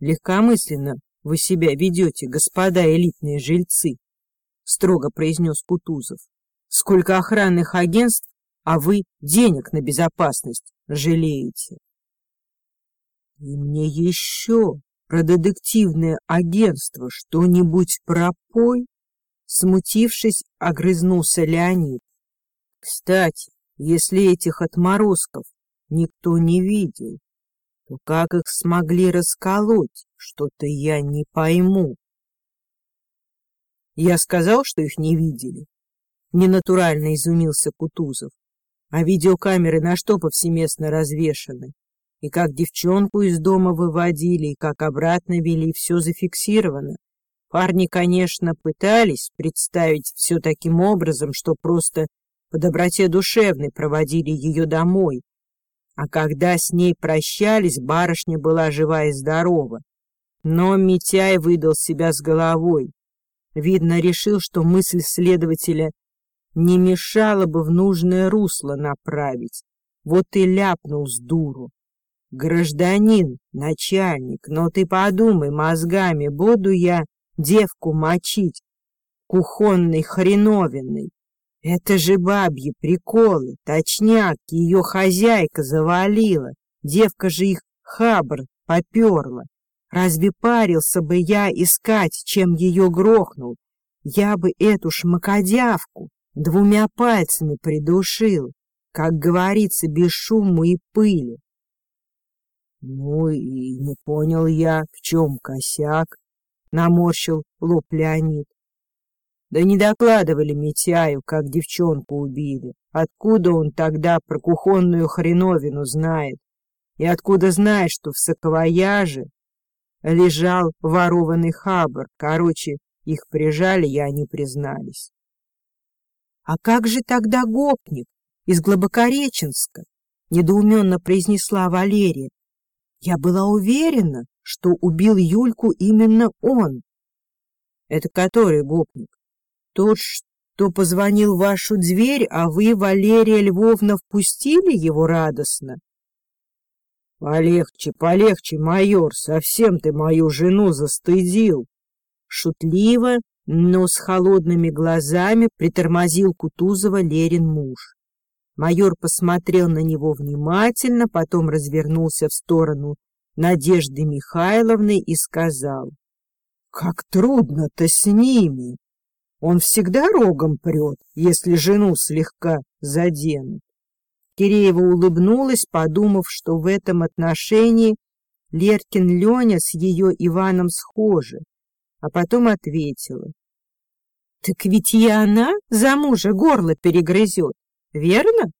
Легкомысленно вы себя ведете, господа элитные жильцы, — строго произнес Кутузов. Сколько охранных агентств, а вы денег на безопасность жалеете. И мне еще про детективное агентство что-нибудь пропой? Смутившись, огрызнулся Леонид. Кстати, если этих отморозков никто не видел, то как их смогли расколоть, что-то я не пойму. Я сказал, что их не видели. Ненатурально изумился Кутузов. А видеокамеры на что повсеместно развешаны? И как девчонку из дома выводили, и как обратно вели, все зафиксировано. Парни, конечно, пытались представить все таким образом, что просто по доброте душевной проводили ее домой. А когда с ней прощались, барышня была жива и здорова. Но Митяй выдал себя с головой. Видно, решил, что мысль следователя не мешало бы в нужное русло направить. Вот и ляпнул с дуру. Гражданин, начальник, но ты подумай мозгами, буду я девку мочить кухонной хреновиной. Это же бабьи приколы, точняк, ее хозяйка завалила, девка же их хабр поперла. Разве парился бы я искать, чем ее грохнул? Я бы эту шмакодявку двумя пальцами придушил, как говорится, без шума и пыли. Ну и не понял я, в чем косяк, наморщил лоб Леонид. Да не докладывали Митяю, как девчонку убили. Откуда он тогда про кухонную хреновину знает? И откуда знает, что в саквояже лежал ворованный хабр? Короче, их прижали, и они признались. — А как же тогда гопник из Глубокореченска? — недоуменно произнесла Валерия. — Я была уверена, что убил Юльку именно он. — Это который гопник? Тот, что позвонил в вашу дверь, а вы, Валерия Львовна, впустили его радостно? — Полегче, полегче, майор, совсем ты мою жену застыдил. Шутливо, но с холодными глазами притормозил Кутузова Лерин муж. Майор посмотрел на него внимательно, потом развернулся в сторону Надежды Михайловны и сказал, «Как трудно-то с ними! Он всегда рогом прет, если жену слегка заденут». Киреева улыбнулась, подумав, что в этом отношении Леркин Леня с ее Иваном схожи, а потом ответила. «Так ведь и она за мужа горло перегрызет, верно?»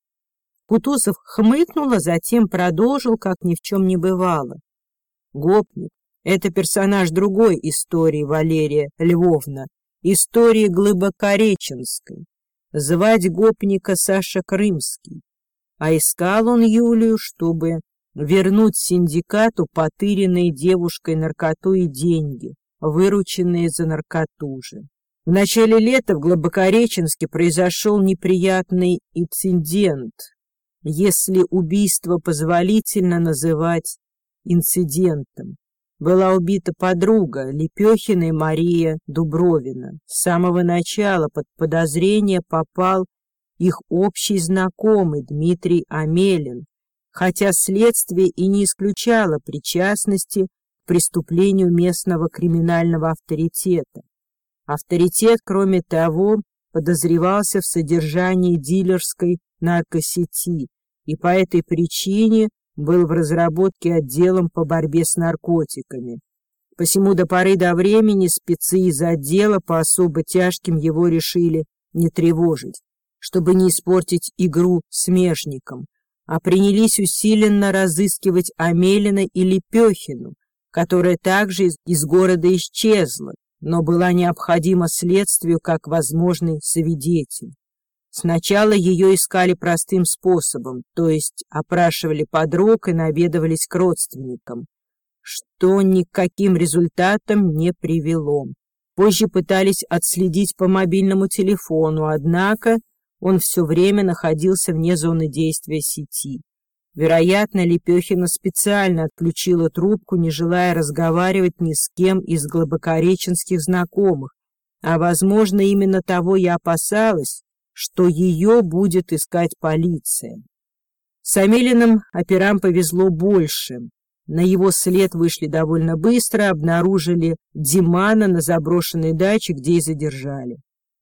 Кутузов хмыкнула, затем продолжил, как ни в чем не бывало. «Гопник — это персонаж другой истории, Валерия Львовна, истории Глыбокореченской. Звать гопника Саша Крымский. А искал он Юлию, чтобы вернуть синдикату потыренные девушкой наркоту и деньги вырученные за наркоту же. В начале лета в Глубокореченске произошел неприятный инцидент, если убийство позволительно называть инцидентом. Была убита подруга Лепехина и Мария Дубровина. С самого начала под подозрение попал их общий знакомый Дмитрий Амелин, хотя следствие и не исключало причастности преступлению местного криминального авторитета. Авторитет, кроме того, подозревался в содержании дилерской наркосети и по этой причине был в разработке отделом по борьбе с наркотиками. Посему до поры до времени спецы из отдела по особо тяжким его решили не тревожить, чтобы не испортить игру смежникам, а принялись усиленно разыскивать Амелина и Лепехину, которая также из, из города исчезла, но была необходима следствию как возможный свидетель. Сначала ее искали простым способом, то есть опрашивали подруг и наведывались к родственникам, что ни к каким результатам не привело. Позже пытались отследить по мобильному телефону, однако он все время находился вне зоны действия сети. Вероятно, Лепехина специально отключила трубку, не желая разговаривать ни с кем из глубокореченских знакомых, а, возможно, именно того я опасалась, что ее будет искать полиция. С Амелиным операм повезло больше. На его след вышли довольно быстро, обнаружили Димана на заброшенной даче, где и задержали.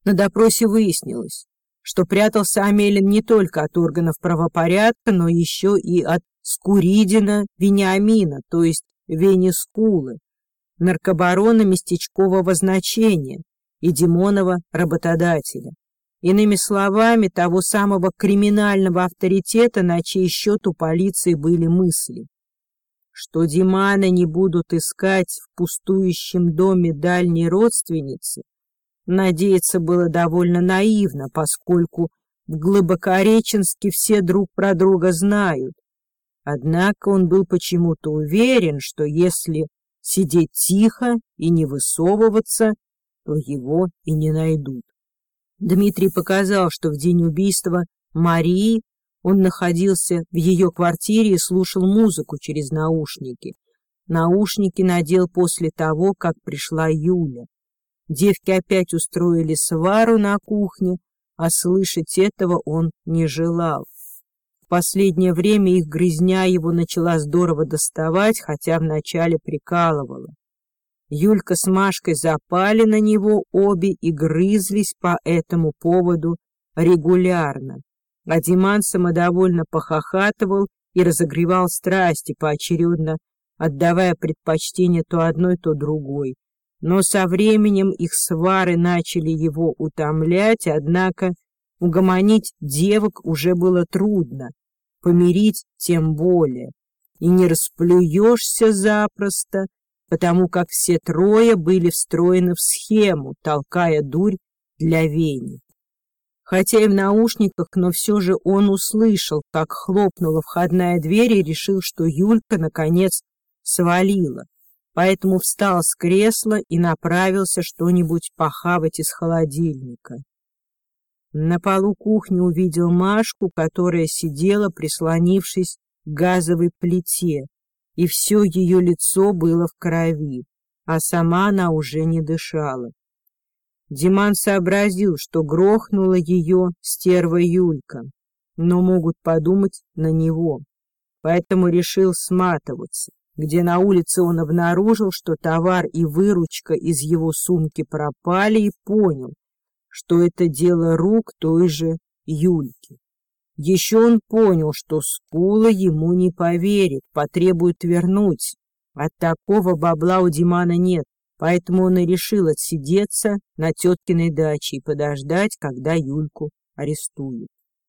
На допросе выяснилось, что прятался Амелин не только от органов правопорядка, но еще и от Скуридина Вениамина, то есть Венескулы, наркобарона местечкового значения и Димонова работодателя. Иными словами, того самого криминального авторитета, на чей счет у полиции были мысли. Что Димана не будут искать в пустующем доме дальней родственницы, Надеяться было довольно наивно, поскольку в Глубокореченске все друг про друга знают. Однако он был почему-то уверен, что если сидеть тихо и не высовываться, то его и не найдут. Дмитрий показал, что в день убийства Марии он находился в ее квартире и слушал музыку через наушники. Наушники надел после того, как пришла Юля. Девки опять устроили свару на кухне, а слышать этого он не желал. В последнее время их грызня его начала здорово доставать, хотя вначале прикалывала. Юлька с Машкой запали на него обе и грызлись по этому поводу регулярно. А Диман самодовольно похохатывал и разогревал страсти поочередно, отдавая предпочтение то одной, то другой но со временем их свары начали его утомлять, однако угомонить девок уже было трудно, помирить тем более, и не расплюешься запросто, потому как все трое были встроены в схему, толкая дурь для Вени. Хотя и в наушниках, но все же он услышал, как хлопнула входная дверь и решил, что Юлька, наконец, свалила поэтому встал с кресла и направился что-нибудь похавать из холодильника. На полу кухни увидел Машку, которая сидела, прислонившись к газовой плите, и все ее лицо было в крови, а сама она уже не дышала. Диман сообразил, что грохнула ее стерва Юлька, но могут подумать на него, поэтому решил сматываться где на улице он обнаружил, что товар и выручка из его сумки пропали, и понял, что это дело рук той же Юльки. Еще он понял, что Скула ему не поверит, потребует вернуть. От такого бабла у Димана нет, поэтому он и решил отсидеться на теткиной даче и подождать, когда Юльку арестуют.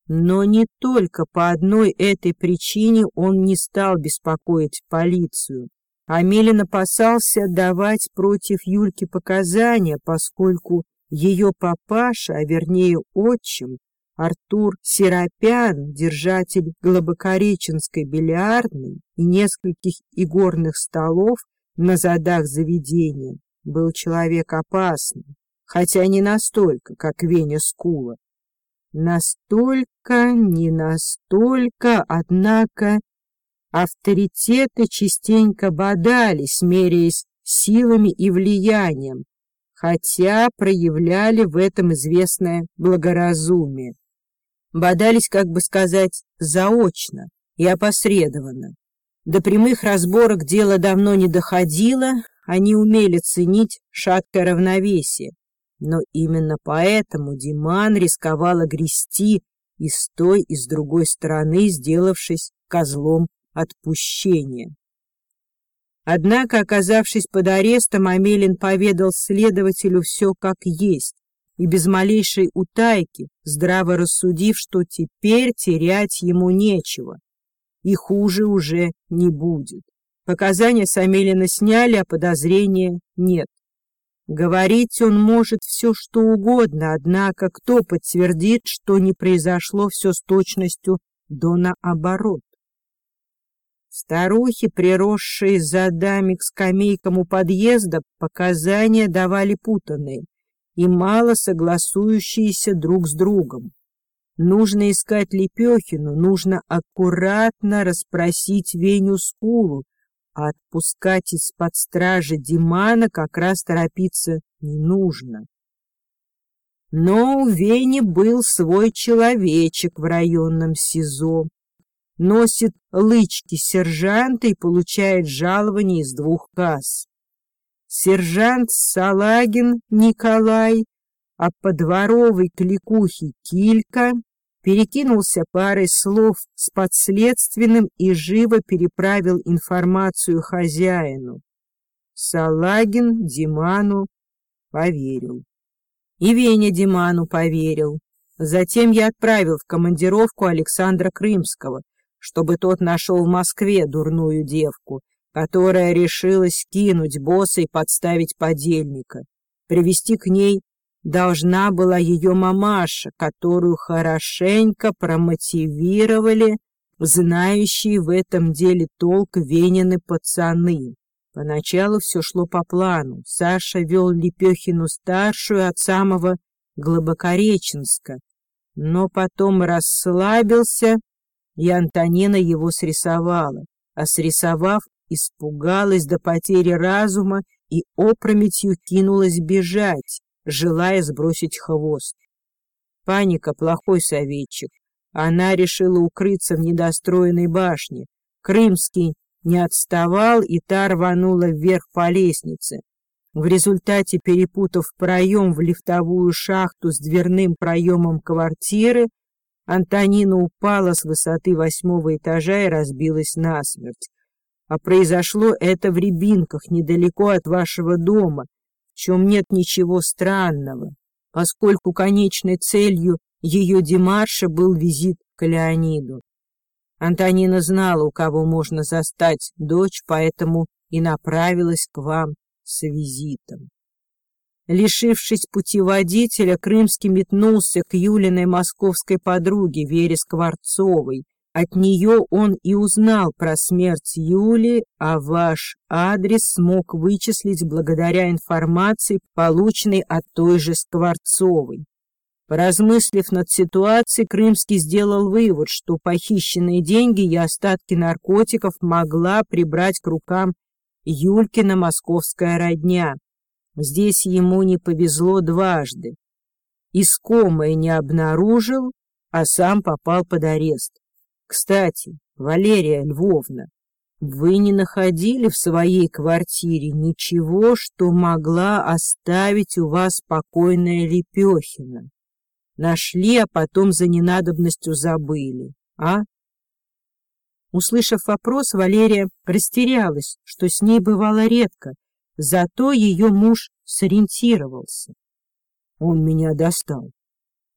Но не только по одной этой причине он не стал беспокоить полицию. Амелин опасался давать против Юльки показания, поскольку ее папаша, а вернее отчим, Артур Серопян, держатель Глубокореченской бильярдной и нескольких игорных столов на задах заведения, был человек опасный, хотя не настолько, как Веня Скула. Настолько, не настолько, однако авторитеты частенько бодались, меряясь силами и влиянием, хотя проявляли в этом известное благоразумие. Бодались, как бы сказать, заочно и опосредованно. До прямых разборок дело давно не доходило, они умели ценить шаткое равновесие, но именно поэтому Диман рисковала грести и с той, и с другой стороны, сделавшись козлом отпущения. Однако, оказавшись под арестом, Амелин поведал следователю все как есть, и без малейшей утайки, здраво рассудив, что теперь терять ему нечего, и хуже уже не будет. Показания с Амелина сняли, а подозрения нет. Говорить он может все, что угодно, однако кто подтвердит, что не произошло все с точностью до наоборот? Старухи, приросшие за дами к скамейкам у подъезда, показания давали путанные и мало согласующиеся друг с другом. Нужно искать Лепехину, нужно аккуратно расспросить Веню Скулу, а отпускать из-под стражи Димана как раз торопиться не нужно. Но у Вени был свой человечек в районном СИЗО. Носит лычки сержанта и получает жалование из двух касс. Сержант Салагин Николай а по дворовой кликухе Килька перекинулся парой слов с подследственным и живо переправил информацию хозяину. Салагин Диману поверил. И Веня Диману поверил. Затем я отправил в командировку Александра Крымского, чтобы тот нашел в Москве дурную девку, которая решилась кинуть босса и подставить подельника, привести к ней должна была ее мамаша, которую хорошенько промотивировали знающие в этом деле толк Венины пацаны. Поначалу все шло по плану. Саша вел Лепехину-старшую от самого Глубокореченска, но потом расслабился, и Антонина его срисовала, а срисовав, испугалась до потери разума и опрометью кинулась бежать, желая сбросить хвост. Паника — плохой советчик. Она решила укрыться в недостроенной башне. Крымский не отставал, и та рванула вверх по лестнице. В результате, перепутав проем в лифтовую шахту с дверным проемом квартиры, Антонина упала с высоты восьмого этажа и разбилась насмерть. А произошло это в Рябинках, недалеко от вашего дома, в чем нет ничего странного, поскольку конечной целью ее демарша был визит к Леониду. Антонина знала, у кого можно застать дочь, поэтому и направилась к вам с визитом. Лишившись путеводителя, Крымский метнулся к Юлиной московской подруге Вере Скворцовой, от нее он и узнал про смерть Юли, а ваш адрес смог вычислить благодаря информации, полученной от той же Скворцовой. Поразмыслив над ситуацией, Крымский сделал вывод, что похищенные деньги и остатки наркотиков могла прибрать к рукам Юлькина московская родня. Здесь ему не повезло дважды. Искомое не обнаружил, а сам попал под арест. Кстати, Валерия Львовна, вы не находили в своей квартире ничего, что могла оставить у вас покойная Лепехина? Нашли, а потом за ненадобностью забыли, а? Услышав вопрос, Валерия растерялась, что с ней бывало редко, зато ее муж сориентировался. Он меня достал.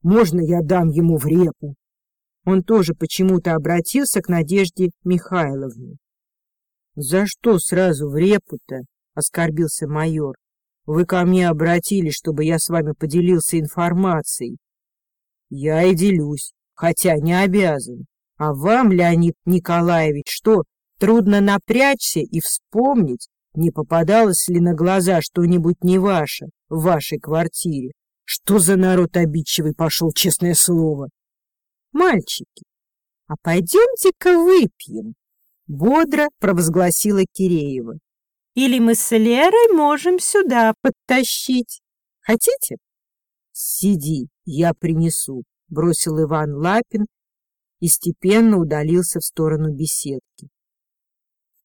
Можно я дам ему в репу? Он тоже почему-то обратился к Надежде Михайловне. — За что сразу в репу-то? — оскорбился майор. — Вы ко мне обратились, чтобы я с вами поделился информацией. — Я и делюсь, хотя не обязан. А вам, Леонид Николаевич, что, трудно напрячься и вспомнить, не попадалось ли на глаза что-нибудь не ваше в вашей квартире? Что за народ обидчивый пошел, честное слово? Мальчики, а пойдемте-ка выпьем, бодро провозгласила Киреева. Или мы с Лерой можем сюда подтащить. Хотите? Сиди, я принесу, бросил Иван Лапин и степенно удалился в сторону беседки.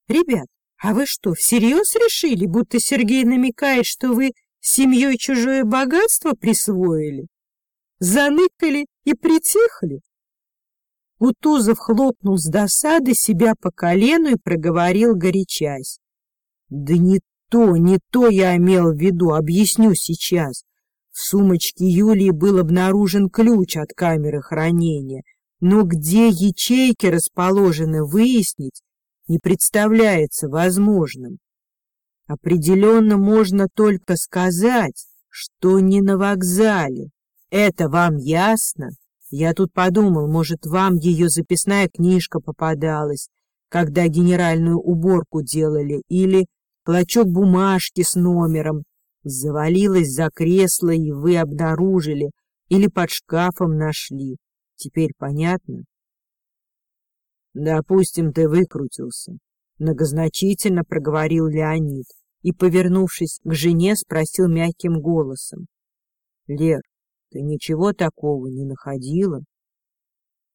Ребят, а вы что, всерьез решили, будто Сергей намекает, что вы семьей чужое богатство присвоили? Заныкали и притихли? Кутузов хлопнул с досады себя по колену и проговорил, горячась. — Да не то, не то я имел в виду, объясню сейчас. В сумочке Юлии был обнаружен ключ от камеры хранения, но где ячейки расположены, выяснить не представляется возможным. Определенно можно только сказать, что не на вокзале. Это вам ясно? Я тут подумал, может, вам ее записная книжка попадалась, когда генеральную уборку делали, или клочок бумажки с номером завалилась за кресло, и вы обнаружили, или под шкафом нашли. Теперь понятно? Допустим, ты выкрутился, многозначительно проговорил Леонид и, повернувшись к жене, спросил мягким голосом. Лер, ты ничего такого не находила?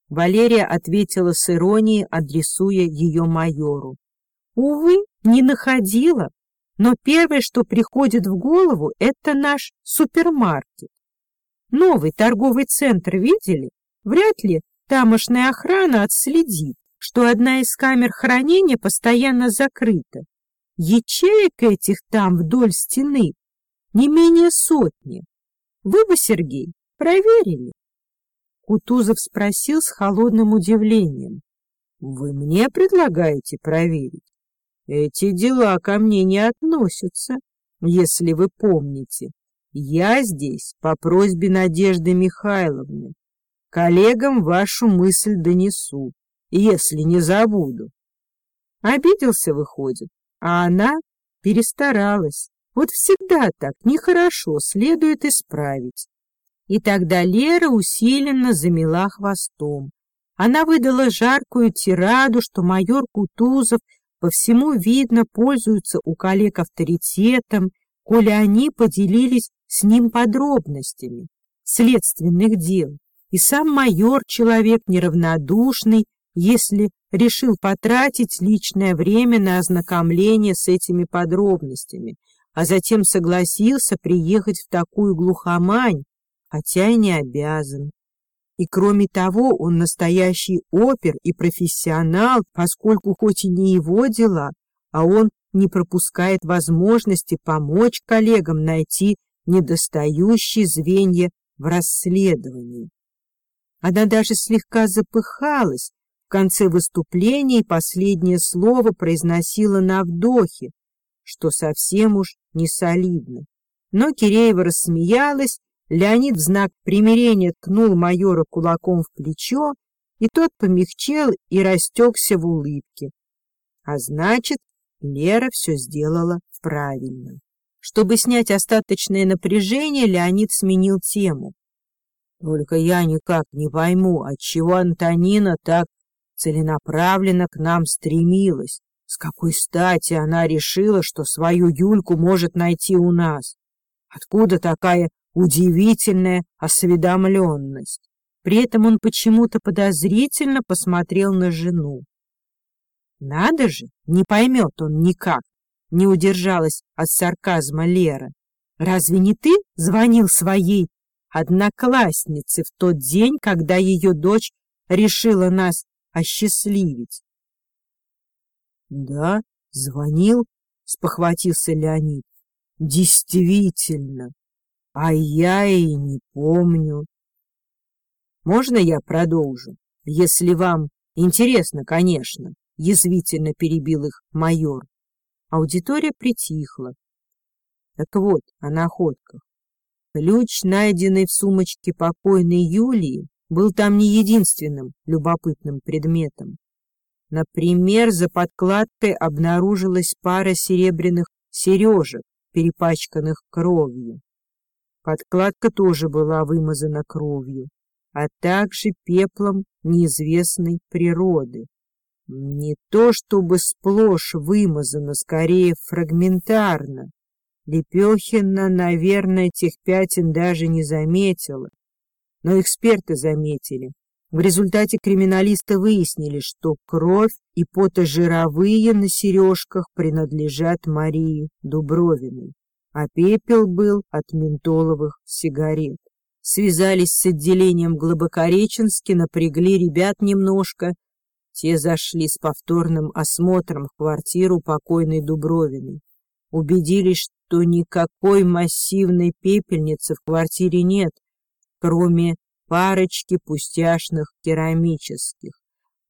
Валерия ответила с иронией, адресуя ее майору. Увы, не находила, но первое, что приходит в голову, это наш супермаркет. Новый торговый центр видели? Вряд ли тамошная охрана отследит, что одна из камер хранения постоянно закрыта. Ячеек этих там вдоль стены не менее сотни. Вы бы, Сергей, проверили? Кутузов спросил с холодным удивлением. — Вы мне предлагаете проверить? Эти дела ко мне не относятся, если вы помните. Я здесь по просьбе Надежды Михайловны. Коллегам вашу мысль донесу, если не забуду. Обиделся, выходит, а она перестаралась. Вот всегда так, нехорошо, следует исправить. И тогда Лера усиленно замела хвостом. Она выдала жаркую тираду, что майор Кутузов по всему видно пользуется у коллег авторитетом, коли они поделились с ним подробностями следственных дел. И сам майор человек неравнодушный, если решил потратить личное время на ознакомление с этими подробностями, а затем согласился приехать в такую глухомань, хотя и не обязан. И кроме того, он настоящий опер и профессионал, поскольку хоть и не его дела, а он не пропускает возможности помочь коллегам найти недостающие звенья в расследовании. Она даже слегка запыхалась, в конце выступления последнее слово произносила на вдохе, что совсем уж не солидно. Но Киреева рассмеялась Леонид в знак примирения ткнул майора кулаком в плечо, и тот помягчел и растекся в улыбке. А значит, Лера все сделала правильно. Чтобы снять остаточное напряжение, Леонид сменил тему. Только я никак не пойму, отчего Антонина так целенаправленно к нам стремилась. С какой стати она решила, что свою Юльку может найти у нас? Откуда такая удивительная осведомленность. При этом он почему-то подозрительно посмотрел на жену. Надо же, не поймет он никак, не удержалась от сарказма Лера. Разве не ты звонил своей однокласснице в тот день, когда ее дочь решила нас осчастливить? — Да, звонил, — спохватился Леонид. — Действительно, а я и не помню. Можно я продолжу? Если вам интересно, конечно, язвительно перебил их майор. Аудитория притихла. Так вот, о находках. Ключ, найденный в сумочке покойной Юлии, был там не единственным любопытным предметом. Например, за подкладкой обнаружилась пара серебряных сережек, перепачканных кровью. Подкладка тоже была вымазана кровью, а также пеплом неизвестной природы. Не то чтобы сплошь вымазана, скорее фрагментарно. Лепехина, наверное, тех пятен даже не заметила. Но эксперты заметили. В результате криминалисты выяснили, что кровь и потожировые на сережках принадлежат Марии Дубровиной а пепел был от ментоловых сигарет. Связались с отделением Глубокореченски, напрягли ребят немножко. Те зашли с повторным осмотром в квартиру покойной Дубровиной. Убедились, что никакой массивной пепельницы в квартире нет, кроме парочки пустяшных керамических.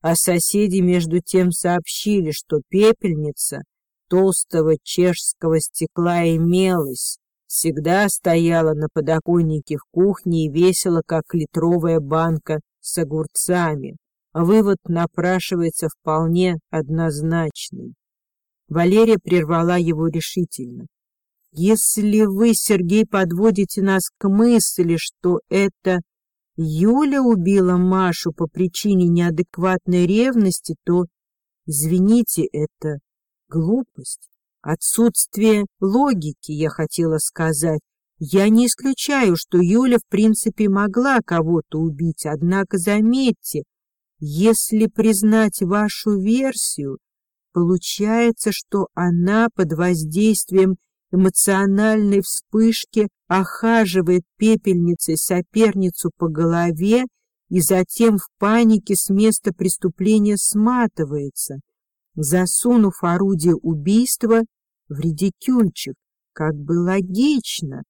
А соседи между тем сообщили, что пепельница толстого чешского стекла имелась, всегда стояла на подоконнике в кухне и весила, как литровая банка с огурцами. Вывод напрашивается вполне однозначный. Валерия прервала его решительно. «Если вы, Сергей, подводите нас к мысли, что это Юля убила Машу по причине неадекватной ревности, то, извините, это глупость, отсутствие логики, я хотела сказать. Я не исключаю, что Юля в принципе могла кого-то убить, однако заметьте, если признать вашу версию, получается, что она под воздействием эмоциональной вспышки охаживает пепельницей соперницу по голове и затем в панике с места преступления сматывается, засунув орудие убийства в редикюльчик. Как бы логично.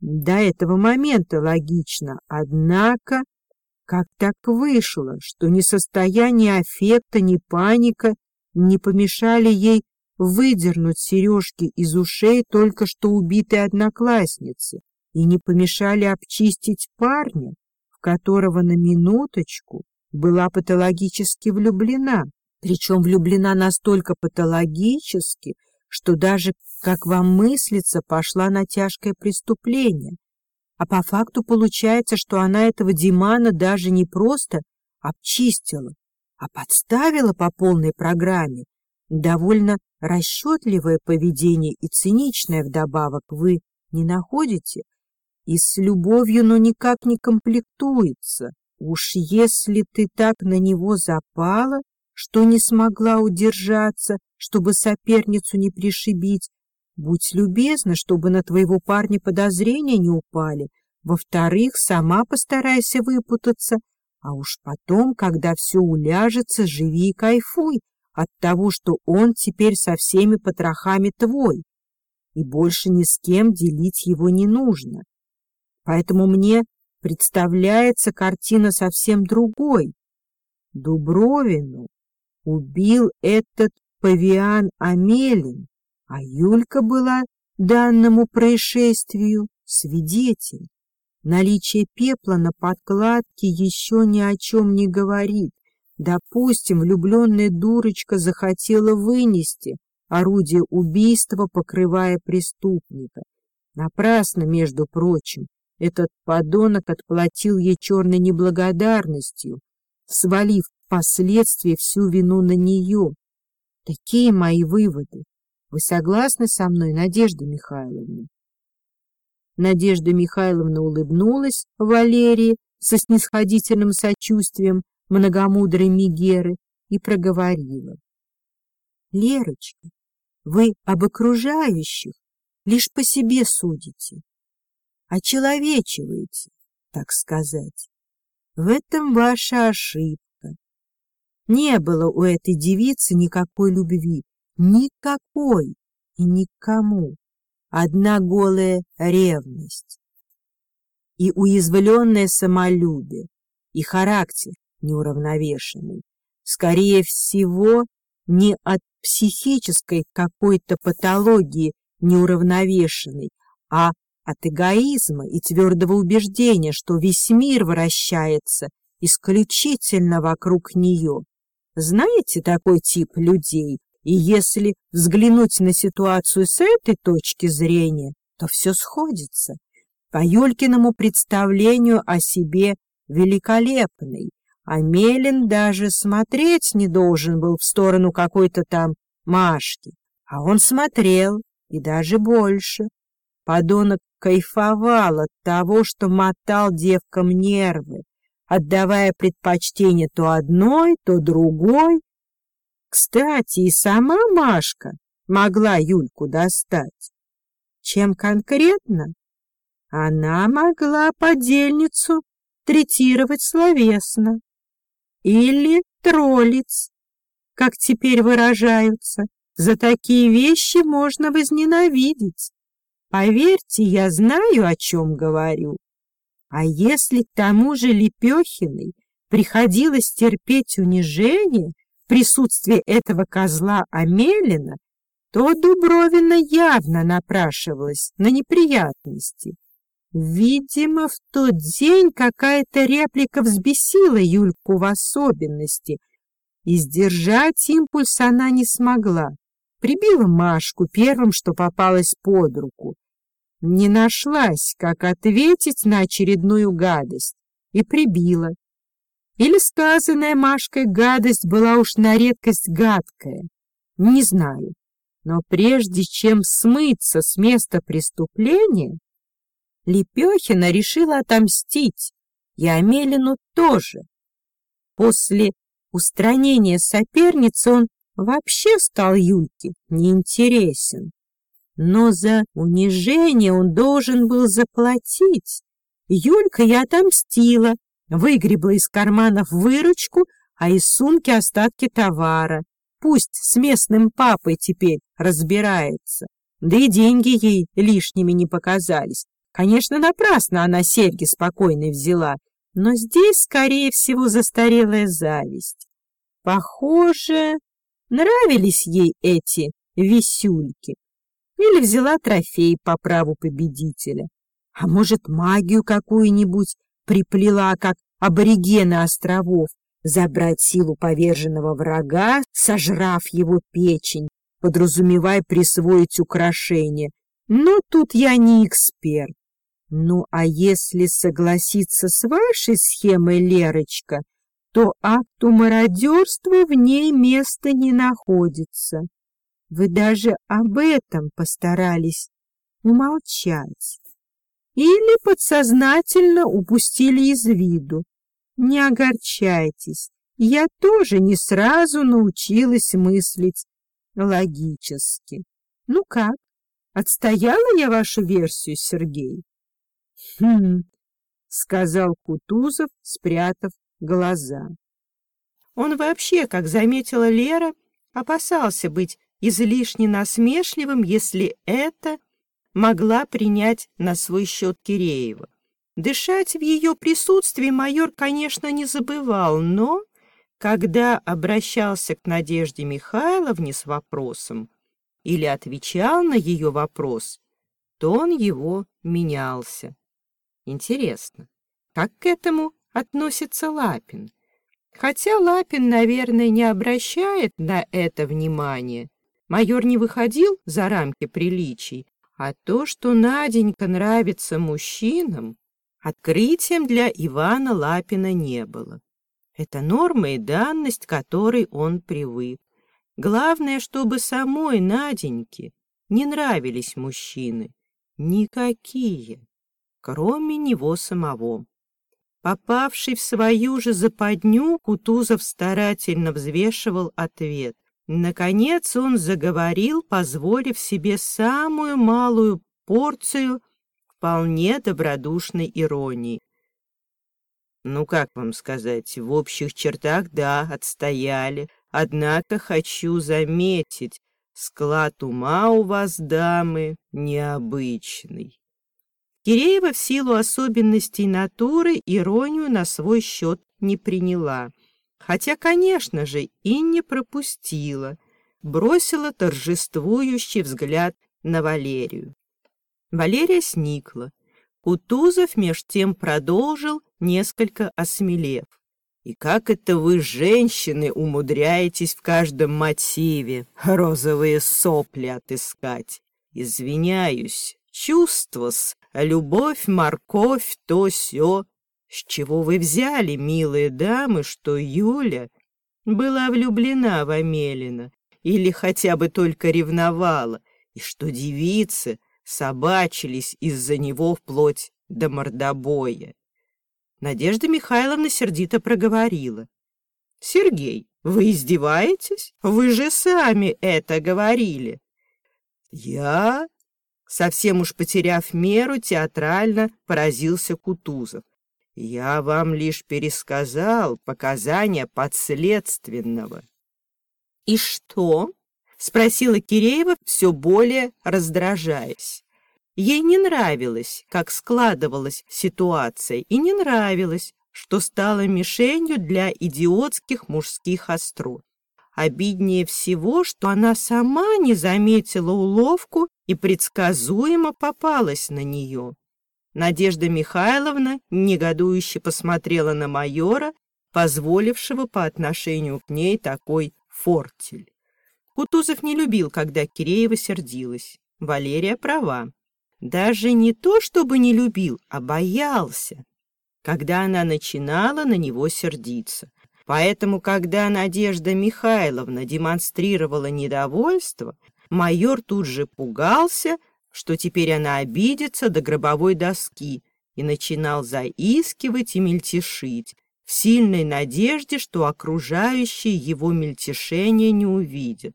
До этого момента логично, однако как так вышло, что ни состояние аффекта, ни паника не помешали ей выдернуть сережки из ушей только что убитой одноклассницы и не помешали обчистить парня, в которого на минуточку была патологически влюблена, причем влюблена настолько патологически, что даже, как вам мыслится, пошла на тяжкое преступление. А по факту получается, что она этого Димана даже не просто обчистила, а подставила по полной программе. Довольно расчетливое поведение и циничное вдобавок вы не находите? И с любовью, но никак не комплектуется. Уж если ты так на него запала, что не смогла удержаться, чтобы соперницу не пришибить, будь любезна, чтобы на твоего парня подозрения не упали. Во-вторых, сама постарайся выпутаться, а уж потом, когда все уляжется, живи и кайфуй от того, что он теперь со всеми потрохами твой, и больше ни с кем делить его не нужно. Поэтому мне представляется картина совсем другой. Дубровину убил этот павиан Амелин, а Юлька была данному происшествию свидетель. Наличие пепла на подкладке еще ни о чем не говорит. Допустим, влюбленная дурочка захотела вынести орудие убийства, покрывая преступника. Напрасно, между прочим, этот подонок отплатил ей черной неблагодарностью, свалив впоследствии всю вину на нее. Такие мои выводы. Вы согласны со мной, Надежда Михайловна? Надежда Михайловна улыбнулась Валерии со снисходительным сочувствием многомудрой Мегеры и проговорила. — Лерочка, вы об окружающих лишь по себе судите, очеловечиваете, так сказать. В этом ваша ошибка. Не было у этой девицы никакой любви, никакой и никому одна голая ревность и уязвленное самолюбие, и характер неуравновешенный. Скорее всего, не от психической какой-то патологии неуравновешенной, а от эгоизма и твердого убеждения, что весь мир вращается исключительно вокруг нее. Знаете такой тип людей, и если взглянуть на ситуацию с этой точки зрения, то все сходится. По Юлькиному представлению о себе великолепный, а Мелин даже смотреть не должен был в сторону какой-то там Машки. А он смотрел, и даже больше. Подонок кайфовал от того, что мотал девкам нервы, отдавая предпочтение то одной, то другой, кстати, и сама Машка могла Юльку достать. Чем конкретно? Она могла подельницу третировать словесно. Или троллиц, как теперь выражаются. За такие вещи можно возненавидеть. Поверьте, я знаю, о чем говорю. А если к тому же Лепехиной приходилось терпеть унижение, присутствии этого козла Амелина, то Дубровина явно напрашивалась на неприятности. Видимо, в тот день какая-то реплика взбесила Юльку в особенности, и сдержать импульс она не смогла. Прибила Машку первым, что попалось под руку. Не нашлась, как ответить на очередную гадость. и прибила. Или сказанная Машкой гадость была уж на редкость гадкая, не знаю. Но прежде чем смыться с места преступления, Лепехина решила отомстить, и Амелину тоже. После устранения соперницы он вообще стал Юльке неинтересен. Но за унижение он должен был заплатить. Юлька я отомстила, выгребла из карманов выручку, а из сумки остатки товара. Пусть с местным папой теперь разбирается. Да и деньги ей лишними не показались. Конечно, напрасно она серьги спокойно взяла, но здесь, скорее всего, застарелая зависть. Похоже, нравились ей эти висюльки. Или взяла трофей по праву победителя. А может, магию какую-нибудь приплела, как аборигены островов, забрать силу поверженного врага, сожрав его печень, подразумевая присвоить украшение. Но тут я не эксперт. Ну, а если согласиться с вашей схемой, Лерочка, то акту мародерства в ней места не находится. Вы даже об этом постарались умолчать. Или подсознательно упустили из виду. Не огорчайтесь, я тоже не сразу научилась мыслить логически. Ну как, отстояла я вашу версию, Сергей? Хм, сказал Кутузов, спрятав глаза. Он вообще, как заметила Лера, опасался быть излишне насмешливым, если это могла принять на свой счет Киреева. Дышать в ее присутствии майор, конечно, не забывал, но, когда обращался к Надежде Михайловне с вопросом или отвечал на ее вопрос, то он его менялся. Интересно, как к этому относится Лапин? Хотя Лапин, наверное, не обращает на это внимания. Майор не выходил за рамки приличий, а то, что Наденька нравится мужчинам, Открытием для Ивана Лапина не было. Это норма и данность, к которой он привык. Главное, чтобы самой Наденьке не нравились мужчины. Никакие, кроме него самого. Попавший в свою же западню, Кутузов старательно взвешивал ответ. Наконец он заговорил, позволив себе самую малую порцию вполне добродушной иронии. Ну, как вам сказать, в общих чертах, да, отстояли. Однако хочу заметить, склад ума у вас, дамы, необычный. Киреева в силу особенностей натуры иронию на свой счет не приняла. Хотя, конечно же, и не пропустила. Бросила торжествующий взгляд на Валерию. Валерия сникла. Кутузов меж тем продолжил, несколько осмелев. «И как это вы, женщины, умудряетесь в каждом мотиве розовые сопли отыскать? Извиняюсь, чувство-с, любовь, морковь, то сё. С чего вы взяли, милые дамы, что Юля была влюблена в Амелина или хотя бы только ревновала, и что девицы — собачились из-за него вплоть до мордобоя. Надежда Михайловна сердито проговорила. — Сергей, вы издеваетесь? Вы же сами это говорили. — Я? Совсем уж потеряв меру, театрально поразился Кутузов. Я вам лишь пересказал показания подследственного. — И что? — спросила Киреева, все более раздражаясь. Ей не нравилось, как складывалась ситуация, и не нравилось, что стала мишенью для идиотских мужских острот. Обиднее всего, что она сама не заметила уловку и предсказуемо попалась на нее. Надежда Михайловна негодующе посмотрела на майора, позволившего по отношению к ней такой фортель. Кутузов не любил, когда Киреева сердилась. Валерия права. Даже не то, чтобы не любил, а боялся. когда она начинала на него сердиться. Поэтому, когда Надежда Михайловна демонстрировала недовольство, майор тут же пугался, что теперь она обидится до гробовой доски, и начинал заискивать и мельтешить, в сильной надежде, что окружающие его мельтешение не увидят.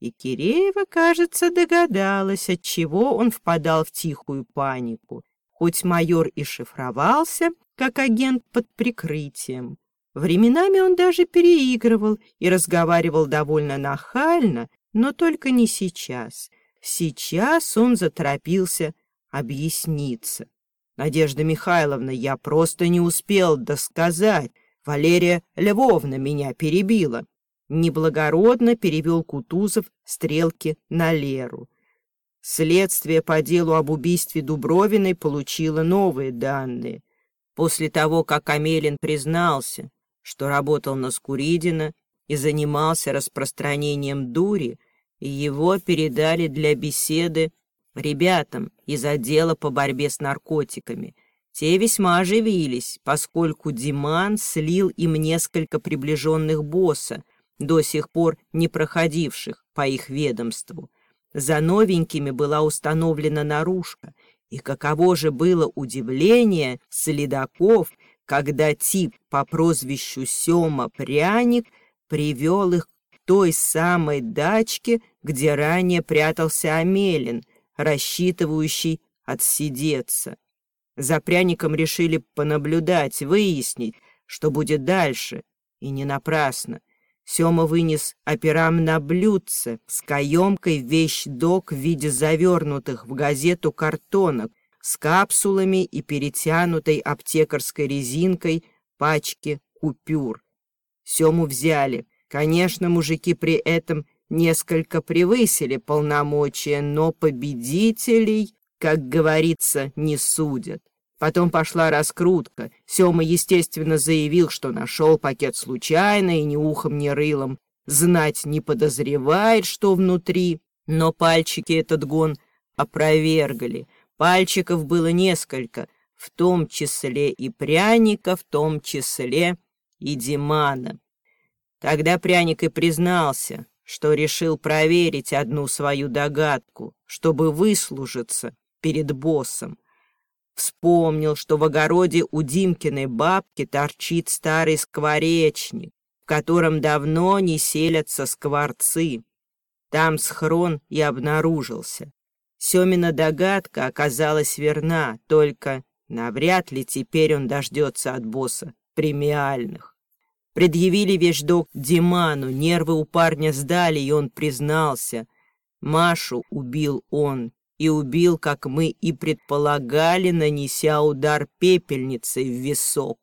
И Киреева, кажется, догадалась, от чего он впадал в тихую панику, хоть майор и шифровался, как агент под прикрытием. Временами он даже переигрывал и разговаривал довольно нахально, но только не сейчас. Сейчас он заторопился объясниться. «Надежда Михайловна, я просто не успел досказать. Валерия Львовна меня перебила». Неблагородно перевел Кутузов стрелки на Леру. Следствие по делу об убийстве Дубровиной получило новые данные. После того, как Амелин признался, что работал на Скуридина и занимался распространением дури, его передали для беседы ребятам из отдела по борьбе с наркотиками. Те весьма оживились, поскольку Диман слил им несколько приближенных босса, до сих пор не проходивших по их ведомству. За новенькими была установлена наружка, и каково же было удивление следаков, когда тип по прозвищу Сёма Пряник привел их к той самой дачке, где ранее прятался Амелин, рассчитывающий отсидеться. За пряником решили понаблюдать, выяснить, что будет дальше, и не напрасно. Сёма вынес операм на блюдце с каемкой вещдок в виде завернутых в газету картонок, с капсулами и перетянутой аптекарской резинкой пачки купюр. Сему взяли. Конечно, мужики при этом несколько превысили полномочия, но победителей, как говорится, не судят. Потом пошла раскрутка. Сёма, естественно, заявил, что нашел пакет случайно и ни ухом, ни рылом. Знать не подозревает, что внутри. Но пальчики этот гон опровергали — Пальчиков было несколько, в том числе и пряника, в том числе и Димана. Тогда пряник и признался, что решил проверить одну свою догадку, чтобы выслужиться перед боссом. Вспомнил, что в огороде у Димкиной бабки торчит старый скворечник, в котором давно не селятся скворцы. Там схрон и обнаружился. Семина догадка оказалась верна, только навряд ли теперь он дождется от босса премиальных. Предъявили вещдок Диману, нервы у парня сдали, и он признался. Машу убил он, и убил, как мы и предполагали, нанеся удар пепельницей в висок.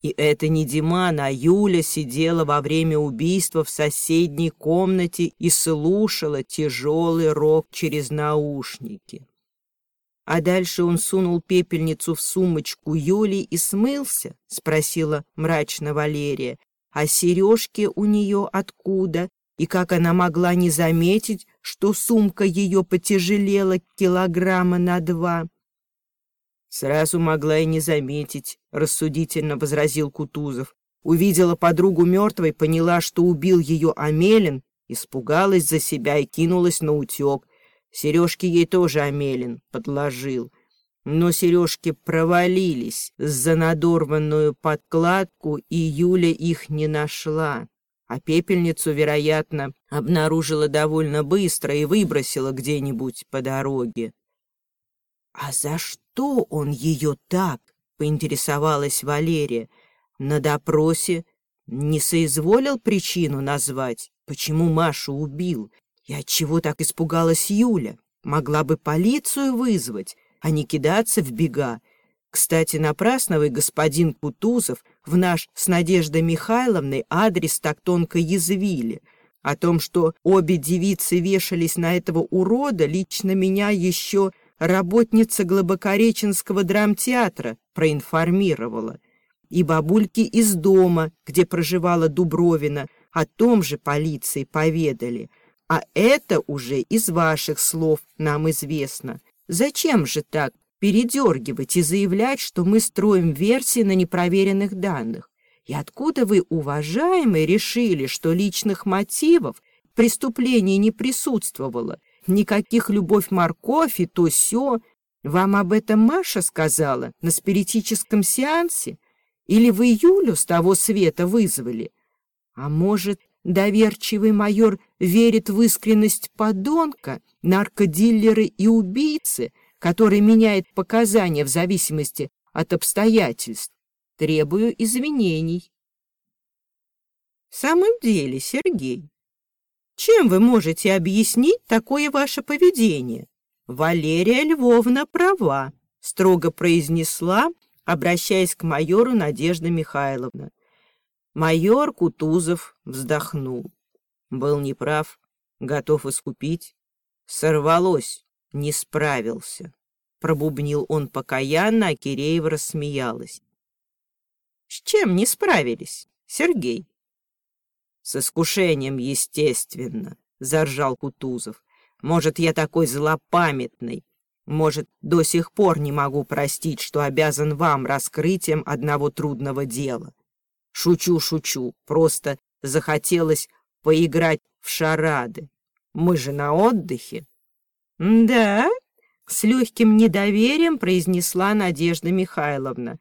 И это не Диман, а Юля сидела во время убийства в соседней комнате и слушала тяжелый рок через наушники. А дальше он сунул пепельницу в сумочку Юли и смылся, спросила мрачно Валерия. А сережки у нее откуда? И как она могла не заметить, что сумка ее потяжелела килограмма на два? Сразу могла и не заметить, рассудительно возразил Кутузов. Увидела подругу мертвой, поняла, что убил ее Амелин, испугалась за себя и кинулась на утек. Сережки ей тоже Амелин подложил. Но сережки провалились за надорванную подкладку, и Юля их не нашла. А пепельницу, вероятно, обнаружила довольно быстро и выбросила где-нибудь по дороге. «А за что он ее так?» — поинтересовалась Валерия. На допросе не соизволил причину назвать, почему Машу убил. И отчего так испугалась Юля? Могла бы полицию вызвать, а не кидаться в бега. Кстати, напрасно вы, господин Кутузов, в наш с Надеждой Михайловной адрес так тонко язвили. О том, что обе девицы вешались на этого урода, лично меня еще работница Глубокореченского драмтеатра проинформировала, и бабульки из дома, где проживала Дубровина, о том же полиции поведали. А это уже из ваших слов нам известно. Зачем же так передергивать и заявлять, что мы строим версии на непроверенных данных? И откуда вы, уважаемые, решили, что личных мотивов преступлений не присутствовало? Никаких любовь-морковь и то сё. Вам об этом Маша сказала на спиритическом сеансе? Или вы Юлю с того света вызвали? А может, доверчивый майор верит в искренность подонка, наркодиллеры и убийцы, который меняет показания в зависимости от обстоятельств? Требую извинений. В самом деле, Сергей, чем вы можете объяснить такое ваше поведение? Валерия Львовна права, строго произнесла, обращаясь к майору Надежда Михайловна. Майор Кутузов вздохнул. Был неправ, готов искупить. Сорвалось, не справился. Пробубнил он покаянно, а Киреева рассмеялась. С чем не справились, Сергей? С искушением, естественно, заржал Кутузов. Может, я такой злопамятный. Может, до сих пор не могу простить, что обязан вам раскрытием одного трудного дела. Шучу, шучу, просто захотелось поиграть в шарады. Мы же на отдыхе. Да, с легким недоверием произнесла Надежда Михайловна.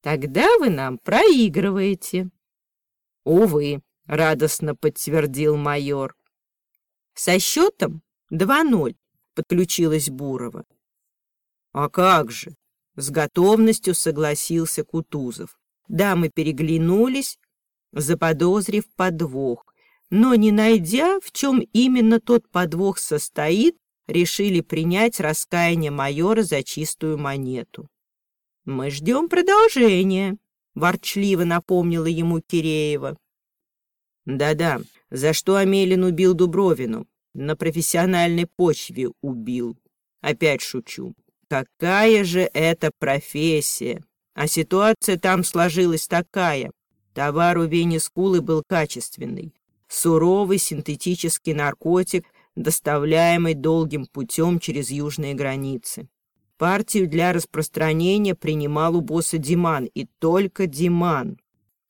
Тогда вы нам проигрываете. Увы, радостно подтвердил майор. Со счетом 2-0 подключилась Бурова. А как же? С готовностью согласился Кутузов. Дамы переглянулись, заподозрив подвох, но, не найдя, в чем именно тот подвох состоит, решили принять раскаяние майора за чистую монету. «Мы ждем продолжения», — ворчливо напомнила ему Киреева. «Да-да, за что Амелин убил Дубровину? На профессиональной почве убил. Опять шучу. Какая же это профессия? А ситуация там сложилась такая. Товар у Вени Скулы был качественный. Суровый синтетический наркотик, доставляемый долгим путем через южные границы. Партию для распространения принимал у босса Диман, и только Диман.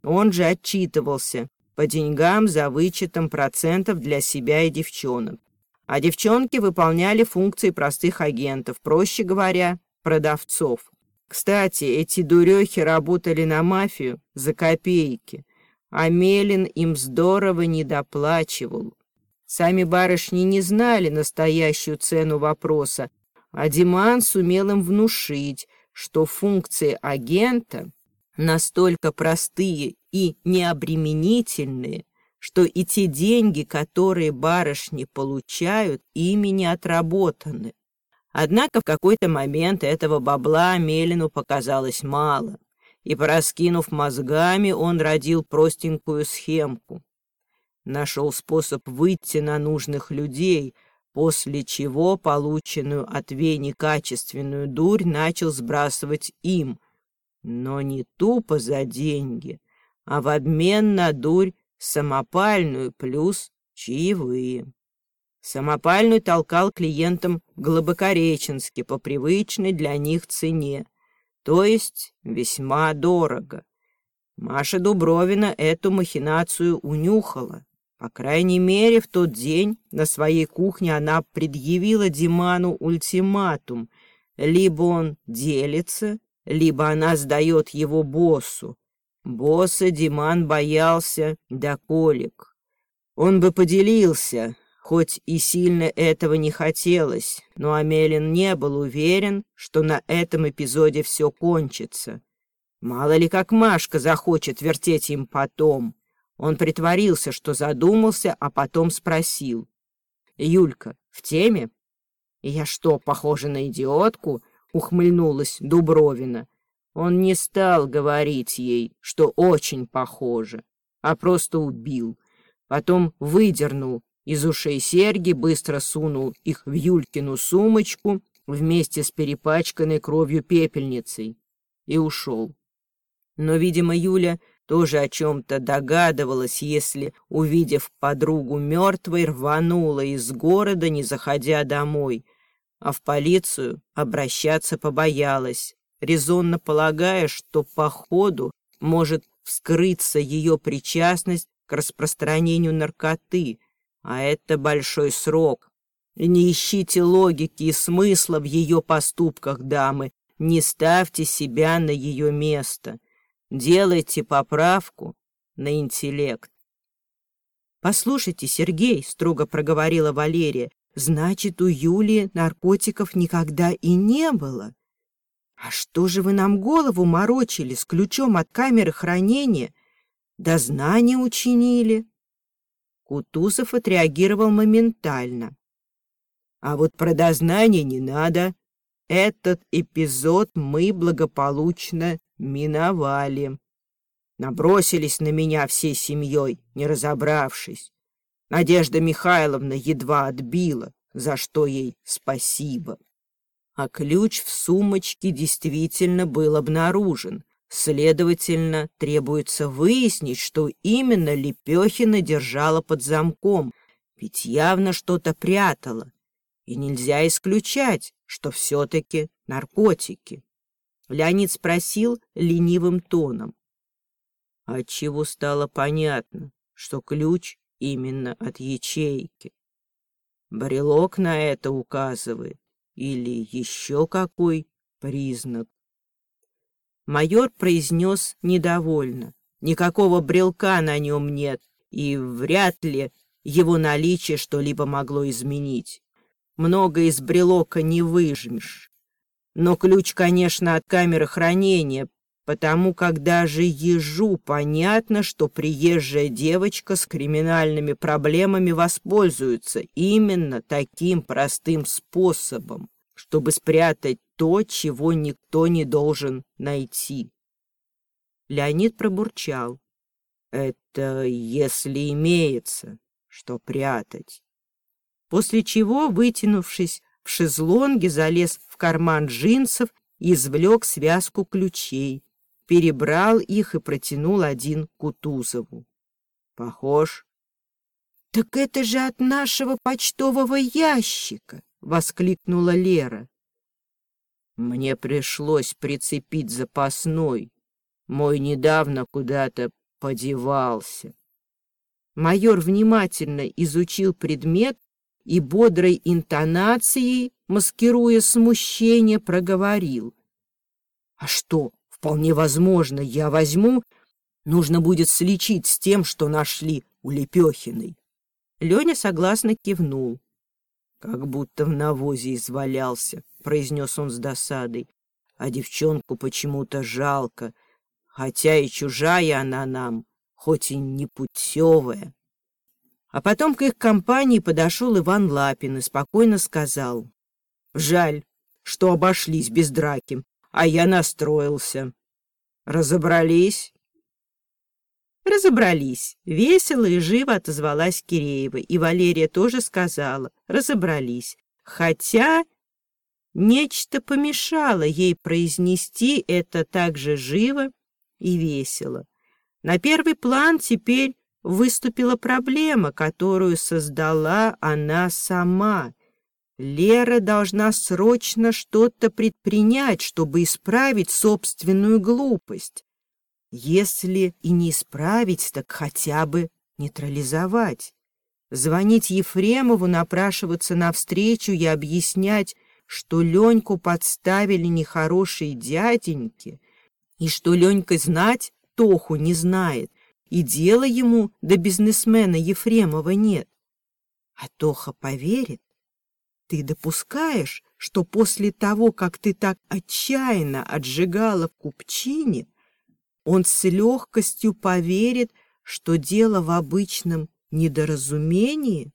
Он же отчитывался по деньгам за вычетом процентов для себя и девчонок. А девчонки выполняли функции простых агентов, проще говоря, продавцов. Кстати, эти дурехи работали на мафию за копейки, а Мелин им здорово недоплачивал. Сами барышни не знали настоящую цену вопроса, а Диман сумел им внушить, что функции агента настолько простые и необременительные, что и те деньги, которые барышни получают, ими не отработаны. Однако в какой-то момент этого бабла Мелину показалось мало, и, пораскинув мозгами, он родил простенькую схемку. Нашел способ выйти на нужных людей — после чего полученную от Вени качественную дурь начал сбрасывать им, но не тупо за деньги, а в обмен на дурь самопальную плюс чаевые. Самопальную толкал клиентам Глубокореченске по привычной для них цене, то есть весьма дорого. Маша Дубровина эту махинацию унюхала по крайней мере, в тот день на своей кухне она предъявила Диману ультиматум. Либо он делится, либо она сдает его боссу. Босса Диман боялся до колик. Он бы поделился, хоть и сильно этого не хотелось, но Амелин не был уверен, что на этом эпизоде все кончится. Мало ли как Машка захочет вертеть им потом. Он притворился, что задумался, а потом спросил. «Юлька, в теме?» «Я что, похожа на идиотку?» — ухмыльнулась Дубровина. Он не стал говорить ей, что очень похоже, а просто убил. Потом выдернул из ушей серьги, быстро сунул их в Юлькину сумочку вместе с перепачканной кровью пепельницей и ушел. Но, видимо, Юля тоже о чем-то догадывалась, если, увидев подругу мертвой, рванула из города, не заходя домой. а в полицию обращаться побоялась, резонно полагая, что по ходу может вскрыться ее причастность к распространению наркоты, а это большой срок. Не ищите логики и смысла в ее поступках, дамы, не ставьте себя на ее место. Делайте поправку на интеллект. «Послушайте, Сергей», — строго проговорила Валерия, «значит, у Юлии наркотиков никогда и не было. А что же вы нам голову морочили с ключом от камеры хранения? Дознание учинили?» Кутузов отреагировал моментально. «А вот про дознание не надо. Этот эпизод мы благополучно миновали». Набросились на меня всей семьей, не разобравшись. Надежда Михайловна едва отбила, за что ей спасибо. А ключ в сумочке действительно был обнаружен. Следовательно, требуется выяснить, что именно Лепехина держала под замком, ведь явно что-то прятала. И нельзя исключать, что все-таки наркотики. Леонид спросил ленивым тоном отчего стало понятно, что ключ именно от ячейки. Брелок на это указывает или еще какой признак. Майор произнес недовольно. Никакого брелка на нем нет, и вряд ли его наличие что-либо могло изменить. Много из брелока не выжмешь. Но ключ, конечно, от камеры хранения, потому как даже ежу понятно, что приезжая девочка с криминальными проблемами воспользуется именно таким простым способом, чтобы спрятать то, чего никто не должен найти. Леонид пробурчал. Это если имеется, что прятать. После чего, вытянувшись в шезлонге, залез в карман джинсов и извлек связку ключей, перебрал их и протянул один Кутузову. «Похож?» «Так это же от нашего почтового ящика!» — воскликнула Лера. «Мне пришлось прицепить запасной. Мой недавно куда-то подевался». Майор внимательно изучил предмет и бодрой интонацией, маскируя смущение, проговорил. «А что, Вполне возможно, я возьму. Нужно будет сличить с тем, что нашли у Лепехиной. Леня согласно кивнул. Как будто в навозе извалялся, произнес он с досадой. А девчонку почему-то жалко, хотя и чужая она нам, хоть и не путевая. А потом к их компании подошел Иван Лапин и спокойно сказал. «Жаль, что обошлись без драки а я настроился. Разобрались? Разобрались. Весело и живо отозвалась Киреева, и Валерия тоже сказала. Разобрались. Хотя нечто помешало ей произнести это так же живо и весело. На первый план теперь выступила проблема, которую создала она сама — Лера должна срочно что-то предпринять, чтобы исправить собственную глупость. Если и не исправить, так хотя бы нейтрализовать. Звонить Ефремову, напрашиваться навстречу и объяснять, что Леньку подставили нехорошие дяденьки, и что Ленька знать Тоху не знает, и дела ему до бизнесмена Ефремова нет. А Тоха поверит, ты допускаешь, что после того, как ты так отчаянно отжигала в купчине, он с легкостью поверит, что дело в обычном недоразумении?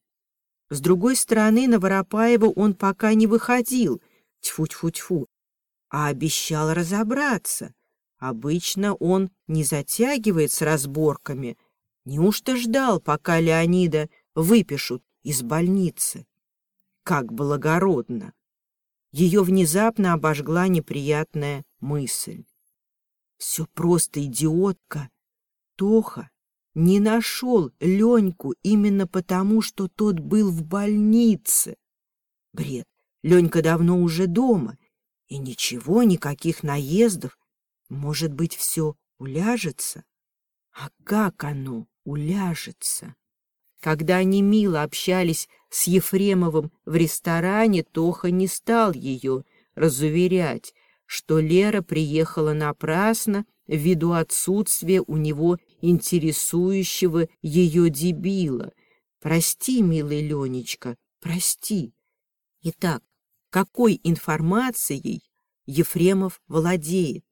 С другой стороны, на Воропаева он пока не выходил, тьфу-тьфу-тьфу, а обещал разобраться. Обычно он не затягивает с разборками. Неужто ждал, пока Леонида выпишут из больницы? как благородно. Ее внезапно обожгла неприятная мысль. Все просто идиотка. Тоха не нашел Леньку именно потому, что тот был в больнице. Бред. Ленька давно уже дома. И ничего, никаких наездов. Может быть, все уляжется? А как оно уляжется? Когда они мило общались с Ефремовым в ресторане, Тоха не стал ее разуверять, что Лера приехала напрасно ввиду отсутствия у него интересующего ее дебила. Прости, милый Ленечка, прости. Итак, какой информацией Ефремов владеет?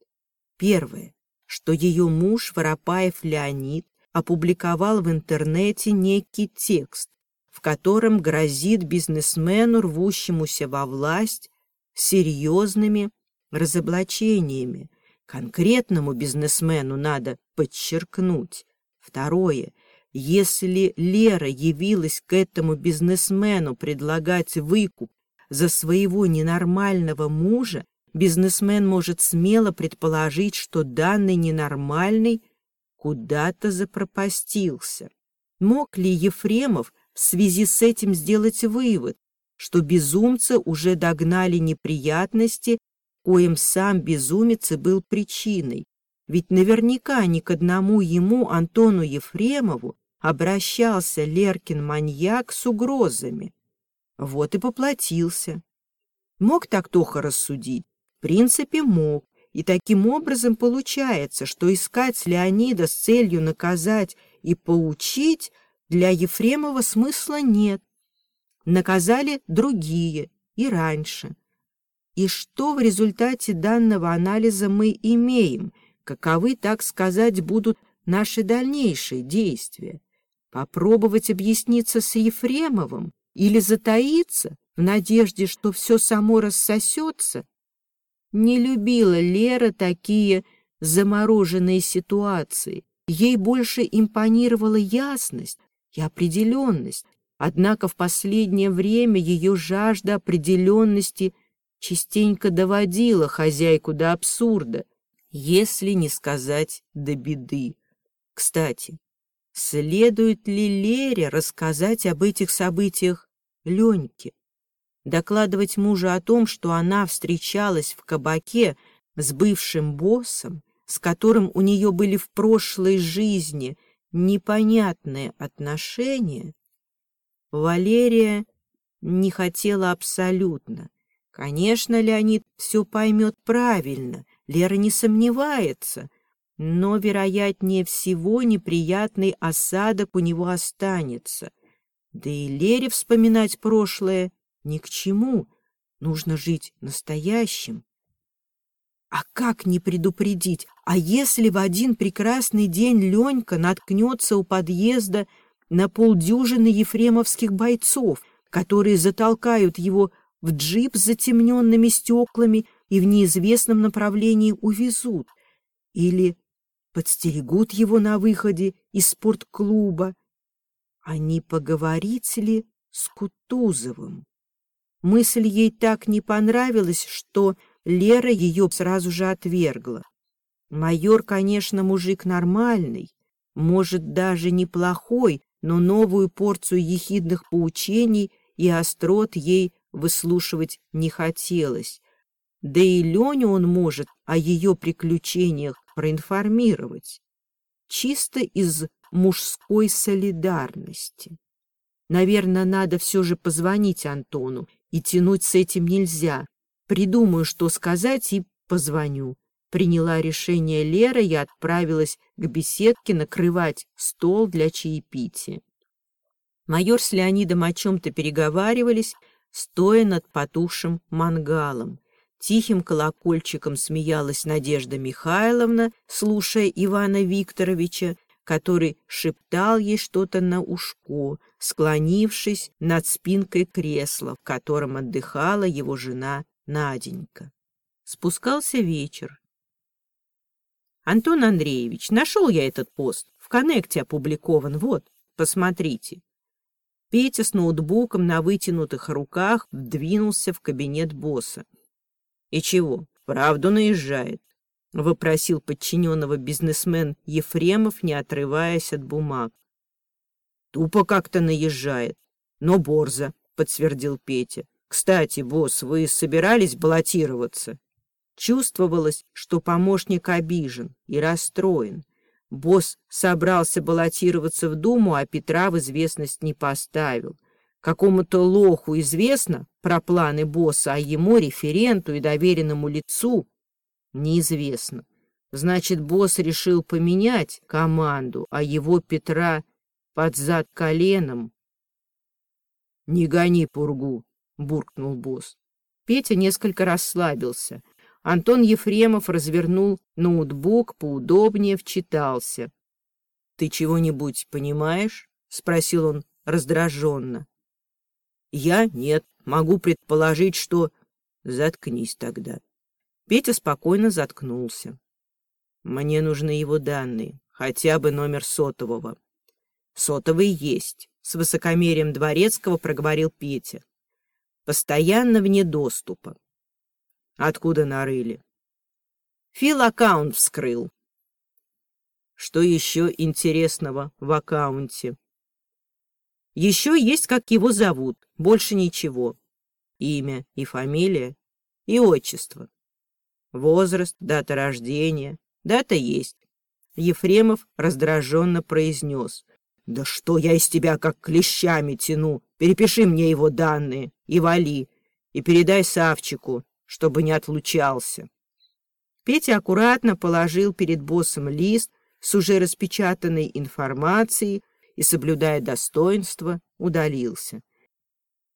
Первое, что ее муж Воропаев Леонид опубликовал в интернете некий текст, в котором грозит бизнесмену, рвущемуся во власть, серьезными разоблачениями. Конкретному бизнесмену надо подчеркнуть. Второе. Если Лера явилась к этому бизнесмену предлагать выкуп за своего ненормального мужа, бизнесмен может смело предположить, что данный ненормальный куда-то запропастился. Мог ли Ефремов в связи с этим сделать вывод, что безумца уже догнали неприятности, коим сам безумец и был причиной? Ведь наверняка ни к одному ему, Антону Ефремову, обращался Леркин маньяк с угрозами. Вот и поплатился. Мог так Тоха рассудить? В принципе, мог. И таким образом получается, что искать Леонида с целью наказать и поучить для Ефремова смысла нет. Наказали другие и раньше. И что в результате данного анализа мы имеем? Каковы, так сказать, будут наши дальнейшие действия? Попробовать объясниться с Ефремовым или затаиться в надежде, что все само рассосется? Не любила Лера такие замороженные ситуации. Ей больше импонировала ясность и определенность. Однако в последнее время ее жажда определенности частенько доводила хозяйку до абсурда, если не сказать до беды. Кстати, следует ли Лере рассказать об этих событиях Леньке? докладывать мужу о том, что она встречалась в кабаке с бывшим боссом, с которым у нее были в прошлой жизни непонятные отношения, Валерия не хотела абсолютно. Конечно, Леонид все поймет правильно, Лера не сомневается, но, вероятнее всего, неприятный осадок у него останется. Да и Лере вспоминать прошлое ни к чему. Нужно жить настоящим. А как не предупредить? А если в один прекрасный день Ленька наткнется у подъезда на полдюжины ефремовских бойцов, которые затолкают его в джип с затемненными стеклами и в неизвестном направлении увезут? Или подстерегут его на выходе из спортклуба? А не поговорить ли с Кутузовым? Мысль ей так не понравилась, что Лера ее сразу же отвергла. Майор, конечно, мужик нормальный, может, даже неплохой, но новую порцию ехидных поучений и острот ей выслушивать не хотелось. Да и Леню он может о ее приключениях проинформировать. Чисто из мужской солидарности. Наверное, надо все же позвонить Антону и тянуть с этим нельзя. Придумаю, что сказать, и позвоню. Приняла решение Лера и отправилась к беседке накрывать стол для чаепития. Майор с Леонидом о чем-то переговаривались, стоя над потухшим мангалом. Тихим колокольчиком смеялась Надежда Михайловна, слушая Ивана Викторовича, который шептал ей что-то на ушко, склонившись над спинкой кресла, в котором отдыхала его жена Наденька. Спускался вечер. «Антон Андреевич, нашел я этот пост. В коннекте опубликован. Вот, посмотрите». Петя с ноутбуком на вытянутых руках двинулся в кабинет босса. «И чего, правду наезжает?» — вопросил подчиненного бизнесмен Ефремов, не отрываясь от бумаг. Тупо как-то наезжает. Но борзо, — подтвердил Петя. Кстати, босс, вы собирались баллотироваться? Чувствовалось, что помощник обижен и расстроен. Босс собрался баллотироваться в Думу, а Петра в известность не поставил. Какому-то лоху известно про планы босса, а ему, референту и доверенному лицу, неизвестно. Значит, босс решил поменять команду, а его Петра под зад коленом. — Не гони пургу, — буркнул босс. Петя несколько расслабился. Антон Ефремов развернул ноутбук, поудобнее вчитался. — Ты чего-нибудь понимаешь? — спросил он раздраженно. — Я нет. Могу предположить, что... Заткнись тогда. Петя спокойно заткнулся. Мне нужны его данные, хотя бы номер сотового. Сотовый есть, с высокомерием Дворецкого проговорил Петя. Постоянно вне доступа. Откуда нарыли? Фил аккаунт вскрыл. Что еще интересного в аккаунте? Еще есть, как его зовут, больше ничего. Имя и фамилия, и отчество. Возраст, дата рождения, Дата есть. Ефремов раздраженно произнес. «Да что я из тебя как клещами тяну? Перепиши мне его данные и вали, и передай Савчику, чтобы не отлучался». Петя аккуратно положил перед боссом лист с уже распечатанной информацией и, соблюдая достоинство, удалился.